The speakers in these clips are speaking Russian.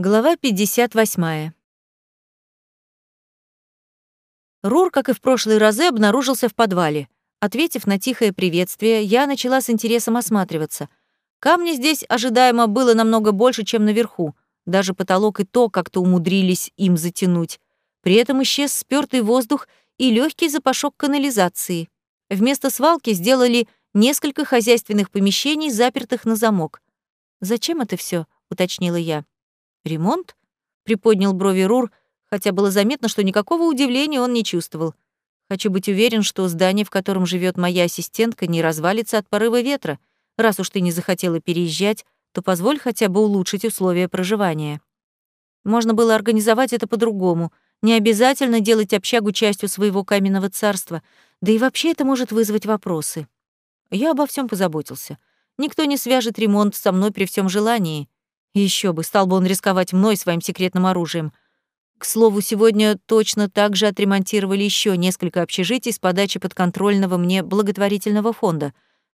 Глава 58. Рур, как и в прошлые разы, обнаружился в подвале. Ответив на тихое приветствие, я начала с интересом осматриваться. Камня здесь ожидаемо было намного больше, чем наверху. Даже потолок и то как-то умудрились им затянуть. При этом исчез спёртый воздух и легкий запашок канализации. Вместо свалки сделали несколько хозяйственных помещений, запертых на замок. «Зачем это все? уточнила я. «Ремонт?» — приподнял брови Рур, хотя было заметно, что никакого удивления он не чувствовал. «Хочу быть уверен, что здание, в котором живет моя ассистентка, не развалится от порыва ветра. Раз уж ты не захотела переезжать, то позволь хотя бы улучшить условия проживания». Можно было организовать это по-другому. Не обязательно делать общагу частью своего каменного царства. Да и вообще это может вызвать вопросы. Я обо всем позаботился. Никто не свяжет ремонт со мной при всем желании. Еще бы, стал бы он рисковать мной своим секретным оружием. К слову, сегодня точно так же отремонтировали еще несколько общежитий с подачи подконтрольного мне благотворительного фонда.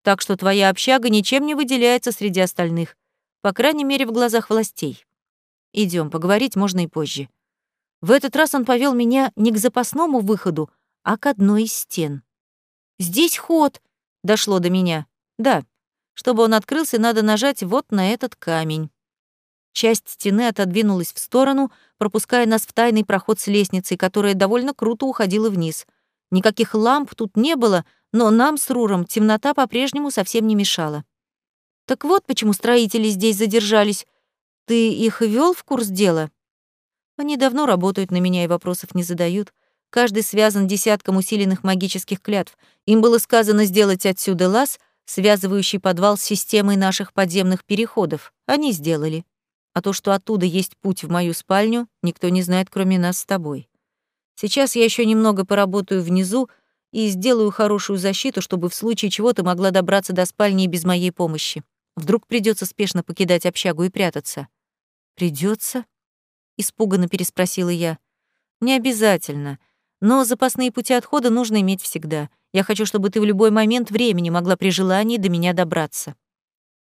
Так что твоя общага ничем не выделяется среди остальных. По крайней мере, в глазах властей. Идем, поговорить можно и позже. В этот раз он повел меня не к запасному выходу, а к одной из стен. «Здесь ход!» — дошло до меня. «Да. Чтобы он открылся, надо нажать вот на этот камень». Часть стены отодвинулась в сторону, пропуская нас в тайный проход с лестницей, которая довольно круто уходила вниз. Никаких ламп тут не было, но нам с Руром темнота по-прежнему совсем не мешала. Так вот почему строители здесь задержались. Ты их вел в курс дела? Они давно работают на меня и вопросов не задают. Каждый связан десятком усиленных магических клятв. Им было сказано сделать отсюда лаз, связывающий подвал с системой наших подземных переходов. Они сделали. А то, что оттуда есть путь в мою спальню, никто не знает, кроме нас с тобой. Сейчас я еще немного поработаю внизу и сделаю хорошую защиту, чтобы в случае чего ты могла добраться до спальни без моей помощи. Вдруг придется спешно покидать общагу и прятаться. Придется? испуганно переспросила я. Не обязательно, но запасные пути отхода нужно иметь всегда. Я хочу, чтобы ты в любой момент времени могла при желании до меня добраться.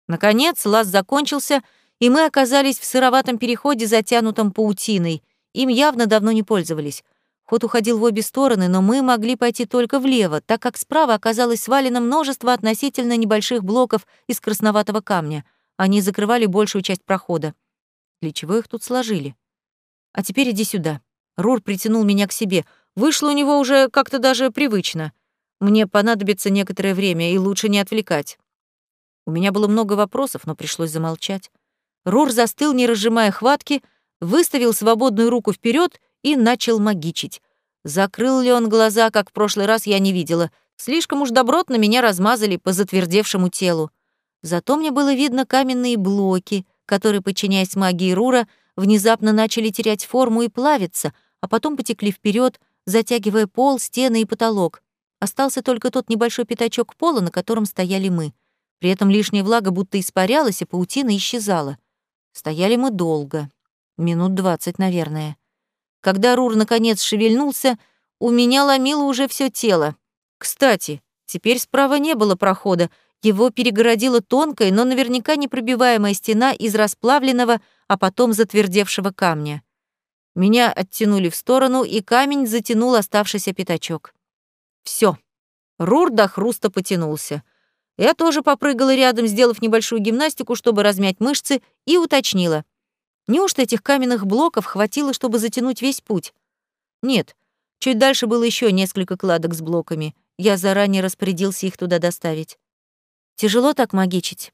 Наконец, лаз закончился, и мы оказались в сыроватом переходе, затянутом паутиной. Им явно давно не пользовались. Ход уходил в обе стороны, но мы могли пойти только влево, так как справа оказалось свалено множество относительно небольших блоков из красноватого камня. Они закрывали большую часть прохода. Для чего их тут сложили? А теперь иди сюда. Рур притянул меня к себе. Вышло у него уже как-то даже привычно. Мне понадобится некоторое время, и лучше не отвлекать. У меня было много вопросов, но пришлось замолчать. Рур застыл, не разжимая хватки, выставил свободную руку вперед и начал магичить. Закрыл ли он глаза, как в прошлый раз, я не видела. Слишком уж добротно меня размазали по затвердевшему телу. Зато мне было видно каменные блоки, которые, подчиняясь магии Рура, внезапно начали терять форму и плавиться, а потом потекли вперед, затягивая пол, стены и потолок. Остался только тот небольшой пятачок пола, на котором стояли мы. При этом лишняя влага будто испарялась, и паутина исчезала. Стояли мы долго. Минут двадцать, наверное. Когда Рур наконец шевельнулся, у меня ломило уже все тело. Кстати, теперь справа не было прохода, его перегородила тонкая, но наверняка непробиваемая стена из расплавленного, а потом затвердевшего камня. Меня оттянули в сторону, и камень затянул оставшийся пятачок. Все. Рур до хруста потянулся. Я тоже попрыгала рядом, сделав небольшую гимнастику, чтобы размять мышцы, и уточнила. Неужто этих каменных блоков хватило, чтобы затянуть весь путь? Нет. Чуть дальше было еще несколько кладок с блоками. Я заранее распорядился их туда доставить. Тяжело так магичить.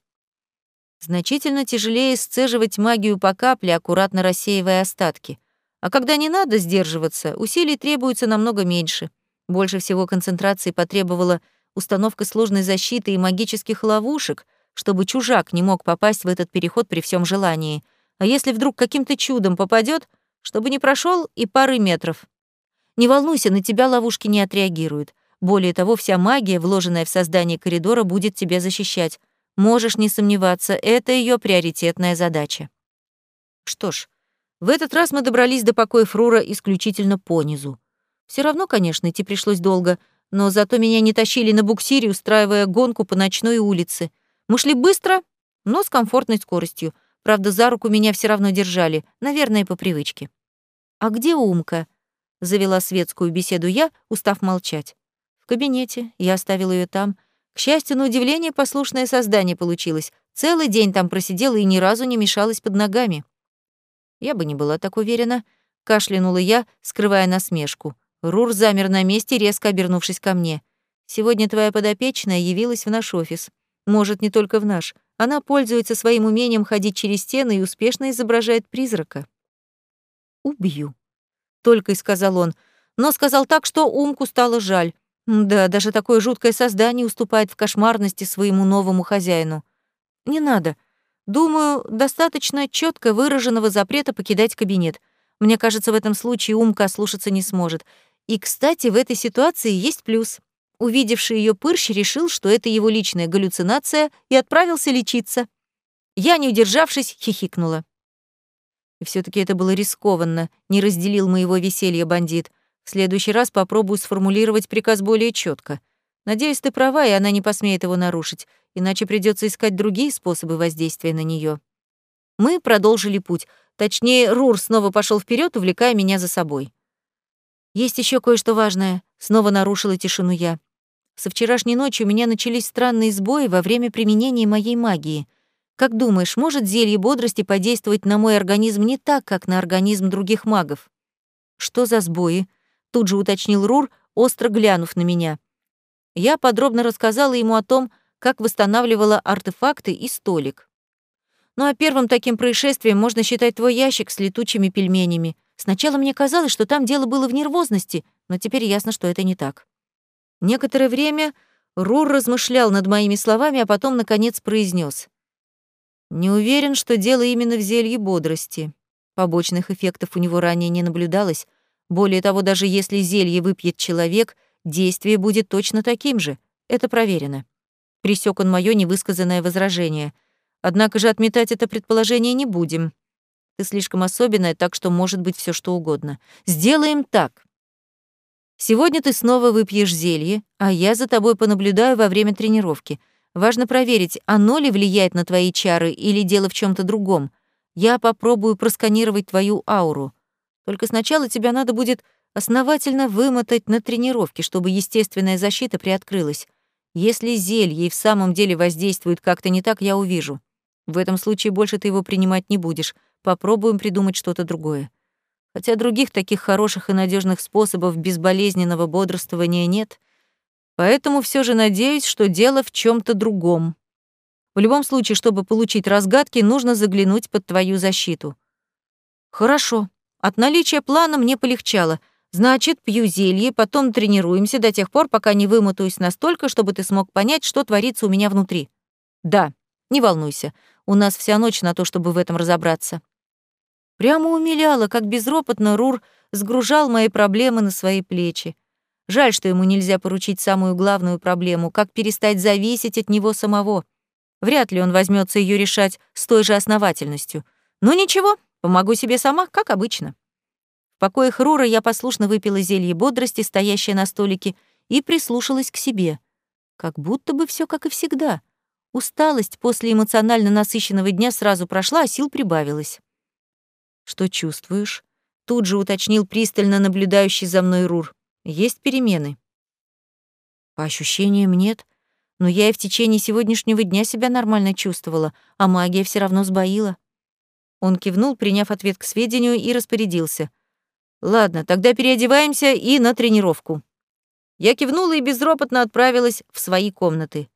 Значительно тяжелее сцеживать магию по капле, аккуратно рассеивая остатки. А когда не надо сдерживаться, усилий требуется намного меньше. Больше всего концентрации потребовала установка сложной защиты и магических ловушек, чтобы чужак не мог попасть в этот переход при всем желании. А если вдруг каким-то чудом попадет, чтобы не прошел и пары метров. Не волнуйся, на тебя ловушки не отреагируют. Более того, вся магия, вложенная в создание коридора, будет тебя защищать. Можешь не сомневаться, это ее приоритетная задача. Что ж, в этот раз мы добрались до покоя Фрура исключительно понизу. Все равно, конечно, идти пришлось долго — но зато меня не тащили на буксире, устраивая гонку по ночной улице. Мы шли быстро, но с комфортной скоростью. Правда, за руку меня все равно держали, наверное, по привычке. «А где Умка?» — завела светскую беседу я, устав молчать. «В кабинете. Я оставила ее там. К счастью, на удивление, послушное создание получилось. Целый день там просидела и ни разу не мешалась под ногами». Я бы не была так уверена, кашлянула я, скрывая насмешку. Рур замер на месте, резко обернувшись ко мне. «Сегодня твоя подопечная явилась в наш офис. Может, не только в наш. Она пользуется своим умением ходить через стены и успешно изображает призрака». «Убью», — только и сказал он, но сказал так, что Умку стало жаль. Да, даже такое жуткое создание уступает в кошмарности своему новому хозяину. «Не надо», Думаю, достаточно четко выраженного запрета покидать кабинет. Мне кажется, в этом случае Умка слушаться не сможет. И, кстати, в этой ситуации есть плюс. Увидевший ее пырщ решил, что это его личная галлюцинация, и отправился лечиться. Я, не удержавшись, хихикнула. И все таки это было рискованно, не разделил моего веселья бандит. В следующий раз попробую сформулировать приказ более четко. Надеюсь, ты права, и она не посмеет его нарушить иначе придется искать другие способы воздействия на нее. Мы продолжили путь. Точнее, Рур снова пошел вперед, увлекая меня за собой. Есть еще кое-что важное, снова нарушила тишину я. Со вчерашней ночи у меня начались странные сбои во время применения моей магии. Как думаешь, может зелье бодрости подействовать на мой организм не так, как на организм других магов? Что за сбои? Тут же уточнил Рур, остро глянув на меня. Я подробно рассказала ему о том, как восстанавливала артефакты и столик. Ну а первым таким происшествием можно считать твой ящик с летучими пельменями. Сначала мне казалось, что там дело было в нервозности, но теперь ясно, что это не так. Некоторое время Рур размышлял над моими словами, а потом, наконец, произнес: «Не уверен, что дело именно в зелье бодрости. Побочных эффектов у него ранее не наблюдалось. Более того, даже если зелье выпьет человек, действие будет точно таким же. Это проверено. Присек он мое невысказанное возражение. Однако же отметать это предположение не будем. Ты слишком особенная, так что может быть все что угодно. Сделаем так. Сегодня ты снова выпьешь зелье, а я за тобой понаблюдаю во время тренировки. Важно проверить, оно ли влияет на твои чары или дело в чем то другом. Я попробую просканировать твою ауру. Только сначала тебя надо будет основательно вымотать на тренировке, чтобы естественная защита приоткрылась. Если зелье и в самом деле воздействует как-то не так, я увижу. В этом случае больше ты его принимать не будешь. Попробуем придумать что-то другое. Хотя других таких хороших и надежных способов безболезненного бодрствования нет. Поэтому все же надеюсь, что дело в чем то другом. В любом случае, чтобы получить разгадки, нужно заглянуть под твою защиту. Хорошо. От наличия плана мне полегчало — Значит, пью зелье, потом тренируемся до тех пор, пока не вымотаюсь настолько, чтобы ты смог понять, что творится у меня внутри. Да, не волнуйся. У нас вся ночь на то, чтобы в этом разобраться. Прямо умиляло, как безропотно Рур сгружал мои проблемы на свои плечи. Жаль, что ему нельзя поручить самую главную проблему, как перестать зависеть от него самого. Вряд ли он возьмется ее решать с той же основательностью. Но ничего, помогу себе сама, как обычно. В покоях Рура я послушно выпила зелье бодрости, стоящее на столике, и прислушалась к себе. Как будто бы все как и всегда. Усталость после эмоционально насыщенного дня сразу прошла, а сил прибавилось. «Что чувствуешь?» — тут же уточнил пристально наблюдающий за мной Рур. «Есть перемены?» «По ощущениям нет, но я и в течение сегодняшнего дня себя нормально чувствовала, а магия все равно сбоила». Он кивнул, приняв ответ к сведению, и распорядился. Ладно, тогда переодеваемся и на тренировку. Я кивнула и безропотно отправилась в свои комнаты.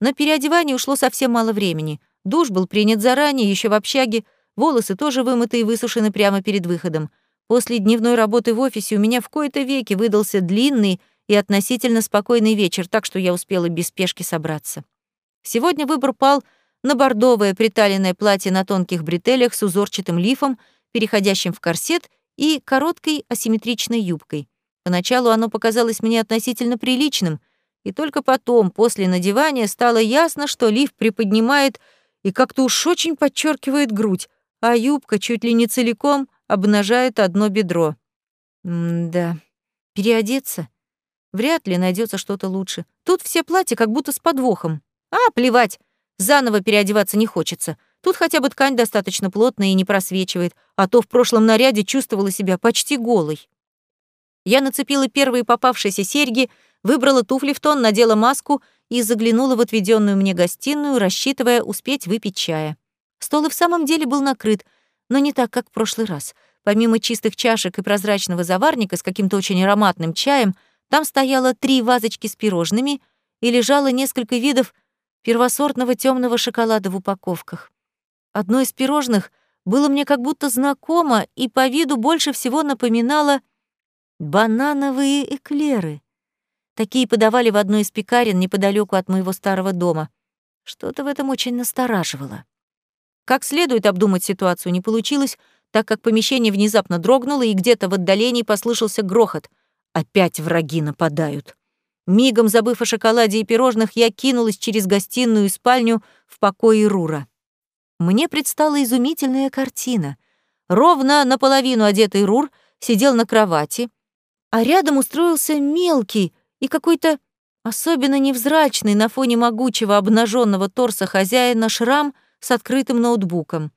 На переодевание ушло совсем мало времени. Душ был принят заранее, еще в общаге, волосы тоже вымыты и высушены прямо перед выходом. После дневной работы в офисе у меня в кои-то веки выдался длинный и относительно спокойный вечер, так что я успела без спешки собраться. Сегодня выбор пал на бордовое приталенное платье на тонких бретелях с узорчатым лифом, переходящим в корсет и короткой асимметричной юбкой. Поначалу оно показалось мне относительно приличным, и только потом, после надевания, стало ясно, что лиф приподнимает и как-то уж очень подчеркивает грудь, а юбка чуть ли не целиком обнажает одно бедро. М-да, переодеться? Вряд ли найдется что-то лучше. Тут все платья как будто с подвохом. А, плевать, заново переодеваться не хочется. Тут хотя бы ткань достаточно плотная и не просвечивает, а то в прошлом наряде чувствовала себя почти голой. Я нацепила первые попавшиеся серьги, выбрала туфли в тон, надела маску и заглянула в отведенную мне гостиную, рассчитывая успеть выпить чая. Стол и в самом деле был накрыт, но не так, как в прошлый раз. Помимо чистых чашек и прозрачного заварника с каким-то очень ароматным чаем, там стояло три вазочки с пирожными и лежало несколько видов первосортного темного шоколада в упаковках. Одно из пирожных было мне как будто знакомо и по виду больше всего напоминало банановые эклеры. Такие подавали в одной из пекарен неподалеку от моего старого дома. Что-то в этом очень настораживало. Как следует обдумать ситуацию не получилось, так как помещение внезапно дрогнуло, и где-то в отдалении послышался грохот. Опять враги нападают. Мигом забыв о шоколаде и пирожных, я кинулась через гостиную и спальню в покое Рура. Мне предстала изумительная картина. Ровно наполовину одетый Рур сидел на кровати, а рядом устроился мелкий и какой-то особенно невзрачный на фоне могучего обнаженного торса хозяина шрам с открытым ноутбуком.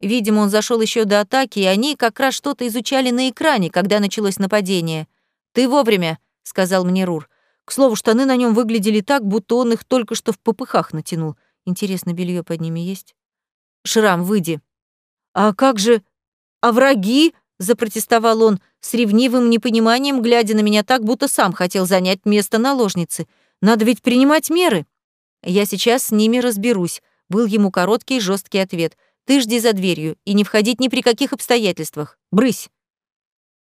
Видимо, он зашел еще до атаки, и они как раз что-то изучали на экране, когда началось нападение. «Ты вовремя», — сказал мне Рур. К слову, штаны на нем выглядели так, будто он их только что в попыхах натянул. Интересно, белье под ними есть? Шрам, выйди. А как же... А враги? Запротестовал он, с ревнивым непониманием, глядя на меня так, будто сам хотел занять место наложницы. Надо ведь принимать меры. Я сейчас с ними разберусь. Был ему короткий и жесткий ответ. Ты жди за дверью и не входить ни при каких обстоятельствах. Брысь.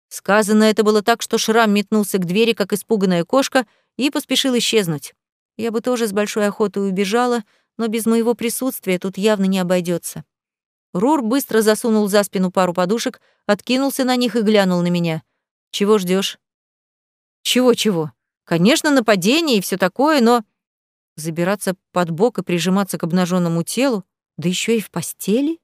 Сказано это было так, что Шрам метнулся к двери, как испуганная кошка, и поспешил исчезнуть. Я бы тоже с большой охотой убежала, но без моего присутствия тут явно не обойдется. Рур быстро засунул за спину пару подушек, откинулся на них и глянул на меня. «Чего ждешь? «Чего-чего? Конечно, нападение и все такое, но...» Забираться под бок и прижиматься к обнаженному телу, да еще и в постели?